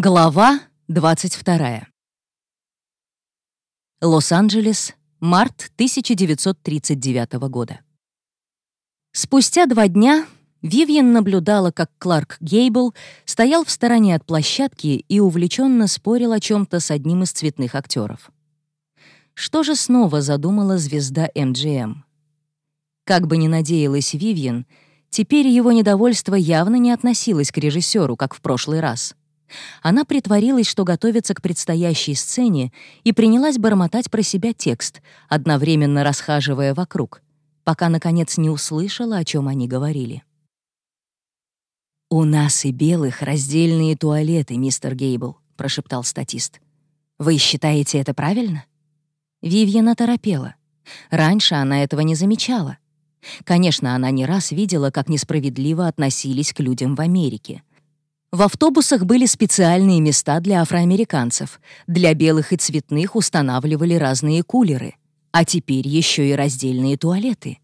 Глава 22. Лос-Анджелес, март 1939 года. Спустя два дня Вивьен наблюдала, как Кларк Гейбл стоял в стороне от площадки и увлеченно спорил о чем-то с одним из цветных актеров. Что же снова задумала звезда МГМ? Как бы ни надеялась Вивьен, теперь его недовольство явно не относилось к режиссеру, как в прошлый раз — она притворилась, что готовится к предстоящей сцене, и принялась бормотать про себя текст, одновременно расхаживая вокруг, пока, наконец, не услышала, о чем они говорили. «У нас и белых раздельные туалеты, мистер Гейбл», — прошептал статист. «Вы считаете это правильно?» Вивьена торопела. Раньше она этого не замечала. Конечно, она не раз видела, как несправедливо относились к людям в Америке — в автобусах были специальные места для афроамериканцев. Для белых и цветных устанавливали разные кулеры. А теперь еще и раздельные туалеты.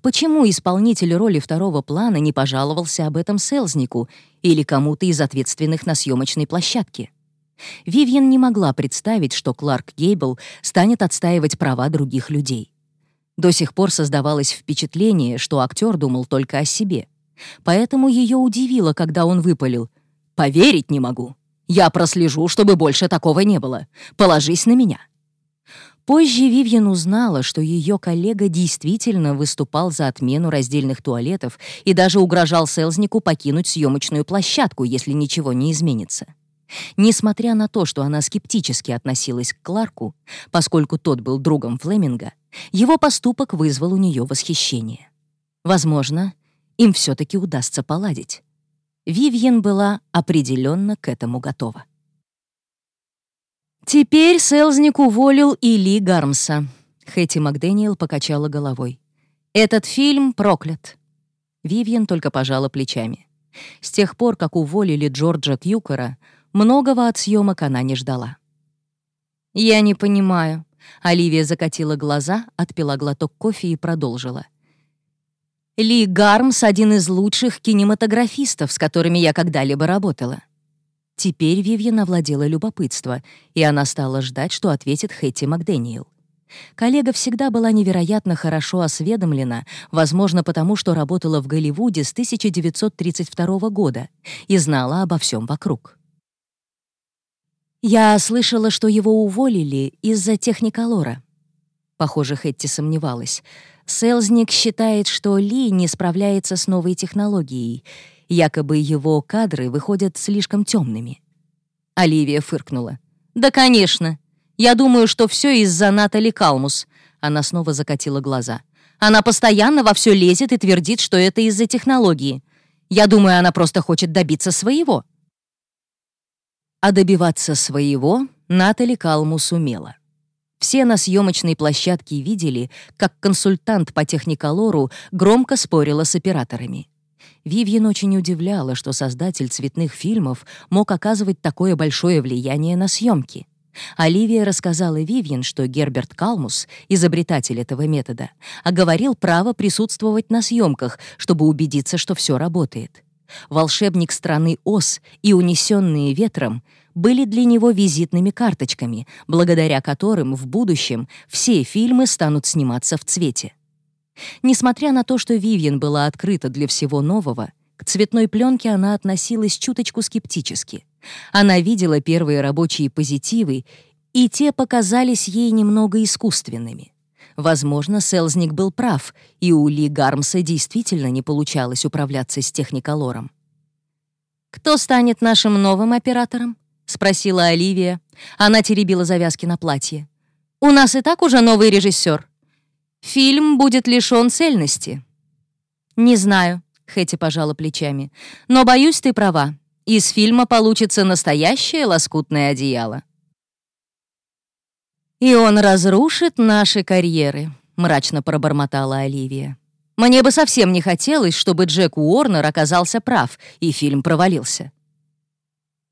Почему исполнитель роли второго плана не пожаловался об этом Селзнику или кому-то из ответственных на съемочной площадке? Вивьен не могла представить, что Кларк Гейбл станет отстаивать права других людей. До сих пор создавалось впечатление, что актер думал только о себе — Поэтому ее удивило, когда он выпалил. «Поверить не могу. Я прослежу, чтобы больше такого не было. Положись на меня». Позже Вивьен узнала, что ее коллега действительно выступал за отмену раздельных туалетов и даже угрожал Селзнику покинуть съемочную площадку, если ничего не изменится. Несмотря на то, что она скептически относилась к Кларку, поскольку тот был другом Флеминга, его поступок вызвал у нее восхищение. Возможно, им все-таки удастся поладить. Вивьен была определенно к этому готова. Теперь Селзник уволил и Ли Гармса. Хэти Макдэниел покачала головой. «Этот фильм проклят». Вивьен только пожала плечами. С тех пор, как уволили Джорджа Кьюкера, многого от съемок она не ждала. «Я не понимаю». Оливия закатила глаза, отпила глоток кофе и продолжила. Ли Гармс — один из лучших кинематографистов, с которыми я когда-либо работала. Теперь Вивьен овладела любопытство, и она стала ждать, что ответит Хэтти Макдэниел. Коллега всегда была невероятно хорошо осведомлена, возможно, потому что работала в Голливуде с 1932 года и знала обо всем вокруг. «Я слышала, что его уволили из-за техниколора». Похоже, Хэтти сомневалась — Селзник считает, что Ли не справляется с новой технологией. Якобы его кадры выходят слишком темными. Оливия фыркнула. «Да, конечно. Я думаю, что все из-за Натали Калмус». Она снова закатила глаза. «Она постоянно во все лезет и твердит, что это из-за технологии. Я думаю, она просто хочет добиться своего». А добиваться своего Натали Калмус умела. Все на съемочной площадке видели, как консультант по техниколору громко спорила с операторами. Вивьен очень удивляла, что создатель цветных фильмов мог оказывать такое большое влияние на съемки. Оливия рассказала Вивьен, что Герберт Калмус, изобретатель этого метода, оговорил право присутствовать на съемках, чтобы убедиться, что все работает. Волшебник страны Оз и унесенные ветром были для него визитными карточками, благодаря которым в будущем все фильмы станут сниматься в цвете. Несмотря на то, что Вивьен была открыта для всего нового, к цветной пленке она относилась чуточку скептически. Она видела первые рабочие позитивы, и те показались ей немного искусственными. Возможно, Селзник был прав, и у Ли Гармса действительно не получалось управляться с техниколором. «Кто станет нашим новым оператором?» — спросила Оливия. Она теребила завязки на платье. «У нас и так уже новый режиссер. Фильм будет лишён цельности». «Не знаю», — Хэти пожала плечами. «Но, боюсь, ты права. Из фильма получится настоящее лоскутное одеяло». «И он разрушит наши карьеры», — мрачно пробормотала Оливия. «Мне бы совсем не хотелось, чтобы Джек Уорнер оказался прав, и фильм провалился.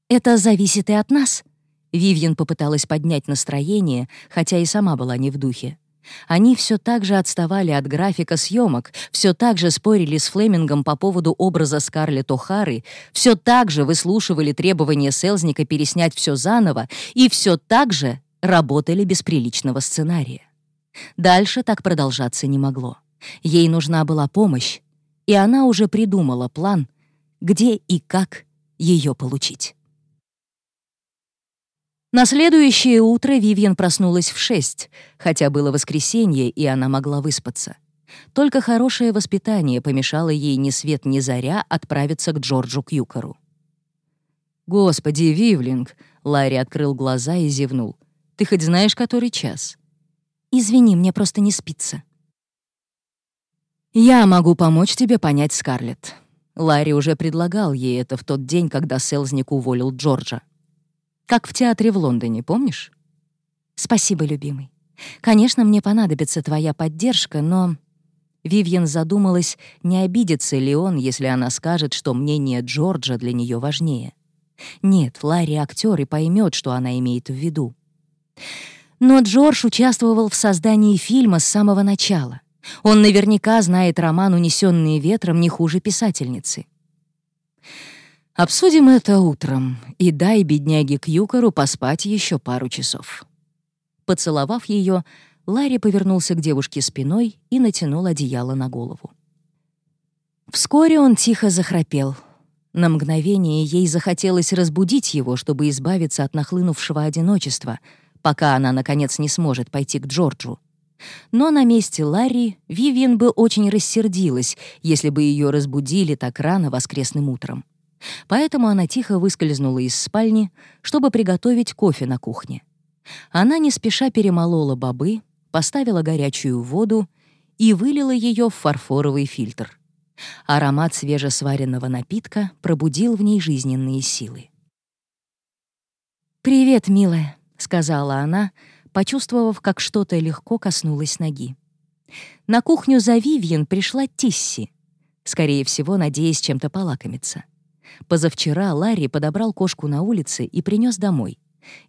«Это зависит и от нас». Вивьен попыталась поднять настроение, хотя и сама была не в духе. Они все так же отставали от графика съемок, все так же спорили с Флемингом по поводу образа Скарлетт О'Хары, все так же выслушивали требования Селзника переснять все заново и все так же работали без приличного сценария. Дальше так продолжаться не могло. Ей нужна была помощь, и она уже придумала план, где и как ее получить. На следующее утро Вивьен проснулась в шесть, хотя было воскресенье, и она могла выспаться. Только хорошее воспитание помешало ей ни свет ни заря отправиться к Джорджу Кьюкору. «Господи, Вивлинг!» — Ларри открыл глаза и зевнул. «Ты хоть знаешь, который час?» «Извини, мне просто не спится». «Я могу помочь тебе понять Скарлетт». Ларри уже предлагал ей это в тот день, когда Селзник уволил Джорджа. Как в театре в Лондоне, помнишь? Спасибо, любимый. Конечно, мне понадобится твоя поддержка, но... Вивьен задумалась, не обидится ли он, если она скажет, что мнение Джорджа для нее важнее. Нет, Ларри актер и поймет, что она имеет в виду. Но Джордж участвовал в создании фильма с самого начала. Он наверняка знает роман «Унесенные ветром» не хуже писательницы. Обсудим это утром и дай бедняге Кьюкору поспать еще пару часов. Поцеловав ее, Ларри повернулся к девушке спиной и натянул одеяло на голову. Вскоре он тихо захрапел. На мгновение ей захотелось разбудить его, чтобы избавиться от нахлынувшего одиночества, пока она, наконец, не сможет пойти к Джорджу. Но на месте Ларри Вивиан бы очень рассердилась, если бы ее разбудили так рано воскресным утром. Поэтому она тихо выскользнула из спальни, чтобы приготовить кофе на кухне. Она не спеша перемолола бобы, поставила горячую воду и вылила ее в фарфоровый фильтр. Аромат свежесваренного напитка пробудил в ней жизненные силы. «Привет, милая», — сказала она, почувствовав, как что-то легко коснулось ноги. На кухню за Вивьен пришла Тисси, скорее всего, надеясь чем-то полакомиться. Позавчера Ларри подобрал кошку на улице и принес домой.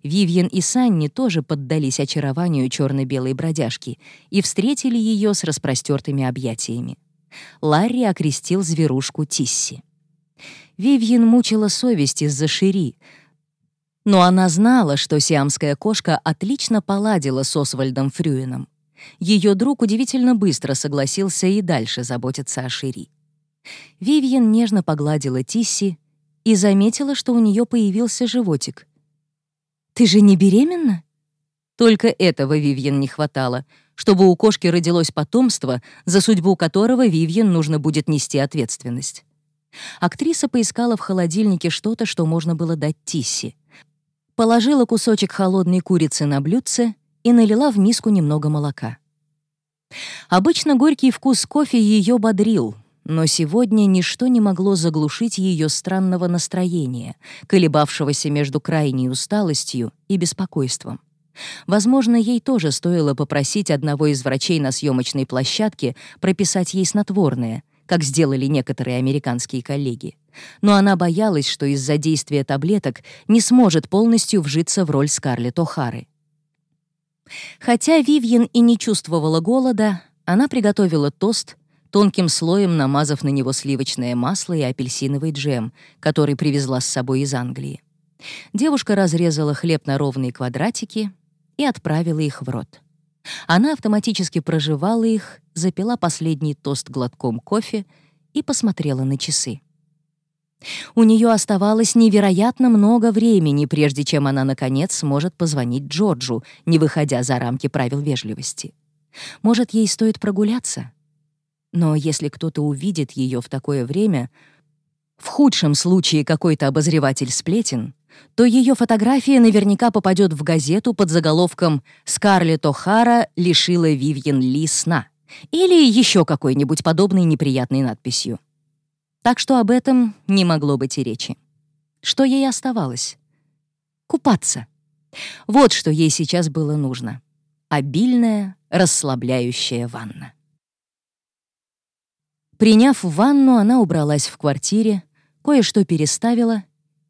Вивьен и Санни тоже поддались очарованию черно-белой бродяжки и встретили ее с распростертыми объятиями. Ларри окрестил зверушку Тисси. Вивьен мучила совесть из-за Шири, но она знала, что сиамская кошка отлично поладила с Освальдом Фрюином. Ее друг удивительно быстро согласился и дальше заботиться о Шири. Вивьен нежно погладила Тисси и заметила, что у нее появился животик. «Ты же не беременна?» Только этого Вивьен не хватало, чтобы у кошки родилось потомство, за судьбу которого Вивьен нужно будет нести ответственность. Актриса поискала в холодильнике что-то, что можно было дать Тисси. Положила кусочек холодной курицы на блюдце и налила в миску немного молока. Обычно горький вкус кофе ее бодрил, но сегодня ничто не могло заглушить ее странного настроения, колебавшегося между крайней усталостью и беспокойством. Возможно, ей тоже стоило попросить одного из врачей на съемочной площадке прописать ей снотворное, как сделали некоторые американские коллеги. Но она боялась, что из-за действия таблеток не сможет полностью вжиться в роль Скарлетт О'Хары. Хотя Вивьен и не чувствовала голода, она приготовила тост — тонким слоем намазав на него сливочное масло и апельсиновый джем, который привезла с собой из Англии. Девушка разрезала хлеб на ровные квадратики и отправила их в рот. Она автоматически проживала их, запила последний тост глотком кофе и посмотрела на часы. У нее оставалось невероятно много времени, прежде чем она, наконец, сможет позвонить Джорджу, не выходя за рамки правил вежливости. Может, ей стоит прогуляться? Но если кто-то увидит ее в такое время, в худшем случае какой-то обозреватель сплетен, то ее фотография наверняка попадет в газету под заголовком «Скарлетт О'Хара лишила Вивьен Ли сна» или еще какой-нибудь подобной неприятной надписью. Так что об этом не могло быть и речи. Что ей оставалось? Купаться. Вот что ей сейчас было нужно. Обильная, расслабляющая ванна. Приняв ванну, она убралась в квартире, кое-что переставила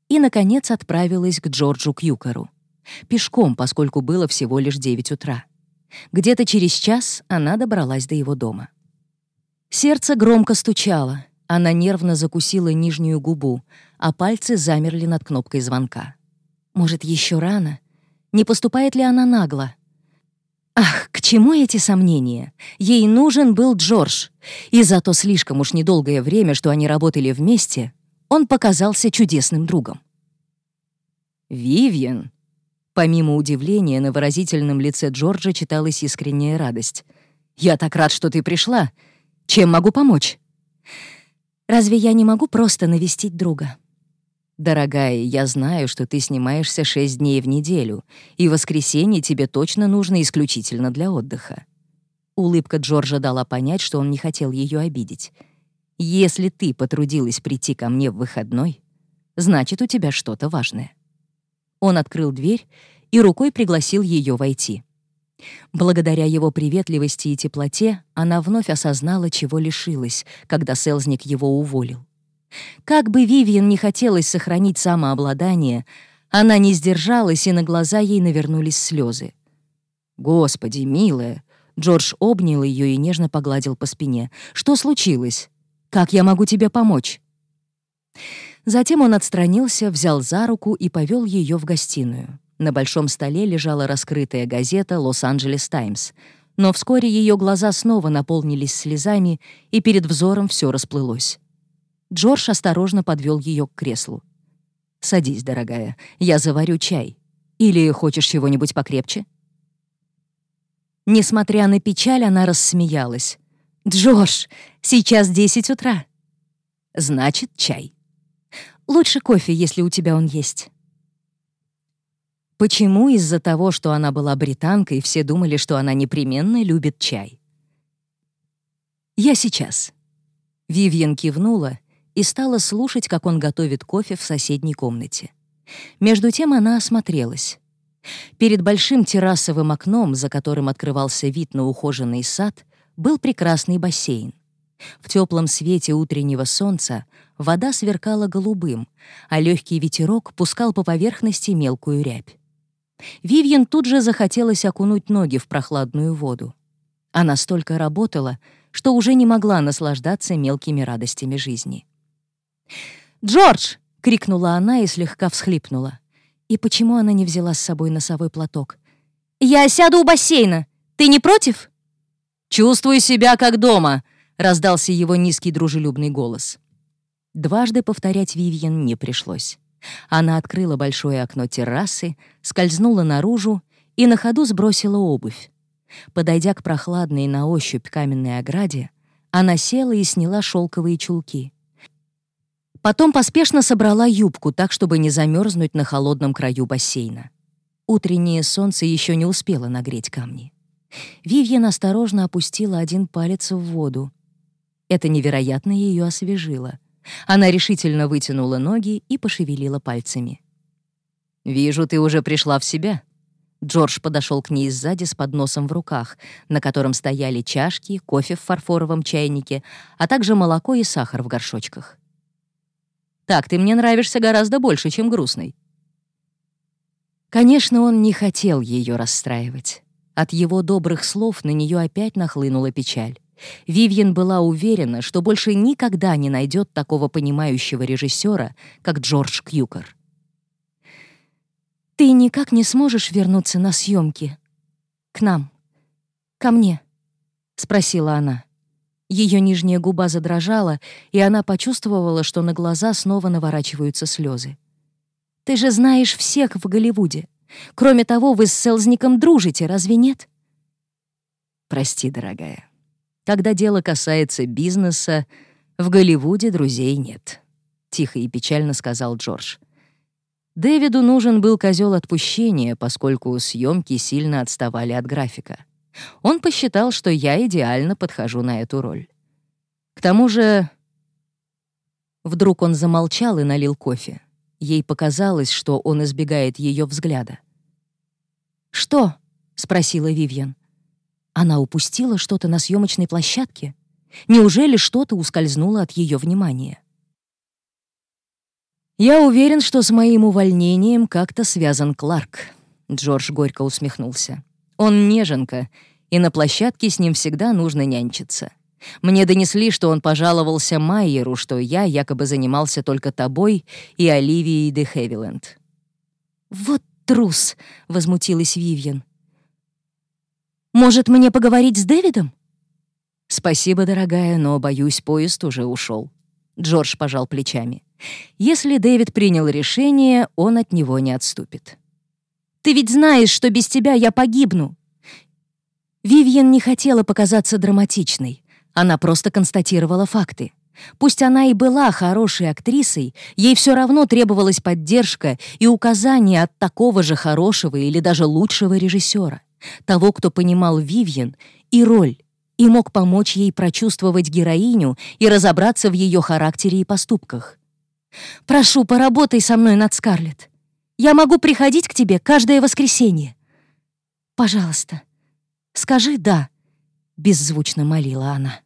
и, наконец, отправилась к Джорджу Кьюкеру. Пешком, поскольку было всего лишь 9 утра. Где-то через час она добралась до его дома. Сердце громко стучало, она нервно закусила нижнюю губу, а пальцы замерли над кнопкой звонка. Может, еще рано? Не поступает ли она нагло? Ах, к чему эти сомнения? Ей нужен был Джордж, и за то слишком уж недолгое время, что они работали вместе, он показался чудесным другом. «Вивьен!» Помимо удивления, на выразительном лице Джорджа читалась искренняя радость. «Я так рад, что ты пришла. Чем могу помочь?» «Разве я не могу просто навестить друга?» «Дорогая, я знаю, что ты снимаешься шесть дней в неделю, и воскресенье тебе точно нужно исключительно для отдыха». Улыбка Джорджа дала понять, что он не хотел ее обидеть. «Если ты потрудилась прийти ко мне в выходной, значит, у тебя что-то важное». Он открыл дверь и рукой пригласил ее войти. Благодаря его приветливости и теплоте она вновь осознала, чего лишилась, когда Селзник его уволил. Как бы Вивиан не хотелось сохранить самообладание, она не сдержалась, и на глаза ей навернулись слезы. «Господи, милая!» Джордж обнял ее и нежно погладил по спине. «Что случилось? Как я могу тебе помочь?» Затем он отстранился, взял за руку и повел ее в гостиную. На большом столе лежала раскрытая газета «Лос-Анджелес Таймс», но вскоре ее глаза снова наполнились слезами, и перед взором все расплылось. Джордж осторожно подвел ее к креслу. «Садись, дорогая, я заварю чай. Или хочешь чего-нибудь покрепче?» Несмотря на печаль, она рассмеялась. «Джордж, сейчас десять утра». «Значит, чай». Лучше кофе, если у тебя он есть. Почему из-за того, что она была британкой, все думали, что она непременно любит чай? «Я сейчас». Вивьен кивнула и стала слушать, как он готовит кофе в соседней комнате. Между тем она осмотрелась. Перед большим террасовым окном, за которым открывался вид на ухоженный сад, был прекрасный бассейн. В теплом свете утреннего солнца вода сверкала голубым, а легкий ветерок пускал по поверхности мелкую рябь. Вивьен тут же захотелось окунуть ноги в прохладную воду. Она столько работала, что уже не могла наслаждаться мелкими радостями жизни. «Джордж!» — крикнула она и слегка всхлипнула. И почему она не взяла с собой носовой платок? «Я сяду у бассейна. Ты не против?» «Чувствую себя как дома», — раздался его низкий дружелюбный голос. Дважды повторять Вивьен не пришлось. Она открыла большое окно террасы, скользнула наружу и на ходу сбросила обувь. Подойдя к прохладной на ощупь каменной ограде, она села и сняла шелковые чулки. Потом поспешно собрала юбку так, чтобы не замерзнуть на холодном краю бассейна. Утреннее солнце еще не успело нагреть камни. Вивьен осторожно опустила один палец в воду, это невероятно ее освежило. Она решительно вытянула ноги и пошевелила пальцами. «Вижу, ты уже пришла в себя». Джордж подошел к ней сзади с подносом в руках, на котором стояли чашки, кофе в фарфоровом чайнике, а также молоко и сахар в горшочках. «Так ты мне нравишься гораздо больше, чем грустный». Конечно, он не хотел ее расстраивать. От его добрых слов на нее опять нахлынула печаль. Вивьен была уверена, что больше никогда не найдет такого понимающего режиссера, как Джордж Кьюкер. «Ты никак не сможешь вернуться на съемки? К нам? Ко мне?» — спросила она. Ее нижняя губа задрожала, и она почувствовала, что на глаза снова наворачиваются слезы. «Ты же знаешь всех в Голливуде. Кроме того, вы с Селзником дружите, разве нет?» «Прости, дорогая», когда дело касается бизнеса, в Голливуде друзей нет», — тихо и печально сказал Джордж. Дэвиду нужен был козел отпущения, поскольку съемки сильно отставали от графика. Он посчитал, что я идеально подхожу на эту роль. К тому же... Вдруг он замолчал и налил кофе. Ей показалось, что он избегает ее взгляда. «Что?» — спросила Вивьен. Она упустила что-то на съемочной площадке? Неужели что-то ускользнуло от ее внимания? «Я уверен, что с моим увольнением как-то связан Кларк», — Джордж горько усмехнулся. Он неженка, и на площадке с ним всегда нужно нянчиться. Мне донесли, что он пожаловался Майеру, что я якобы занимался только тобой и Оливией де Хевиленд. «Вот трус!» — возмутилась Вивьен. «Может, мне поговорить с Дэвидом?» «Спасибо, дорогая, но, боюсь, поезд уже ушел. Джордж пожал плечами. «Если Дэвид принял решение, он от него не отступит». «Ты ведь знаешь, что без тебя я погибну!» Вивьен не хотела показаться драматичной. Она просто констатировала факты. Пусть она и была хорошей актрисой, ей все равно требовалась поддержка и указания от такого же хорошего или даже лучшего режиссера, того, кто понимал Вивьен и роль, и мог помочь ей прочувствовать героиню и разобраться в ее характере и поступках. «Прошу, поработай со мной над Скарлетт. Я могу приходить к тебе каждое воскресенье. Пожалуйста, скажи «да», — беззвучно молила она.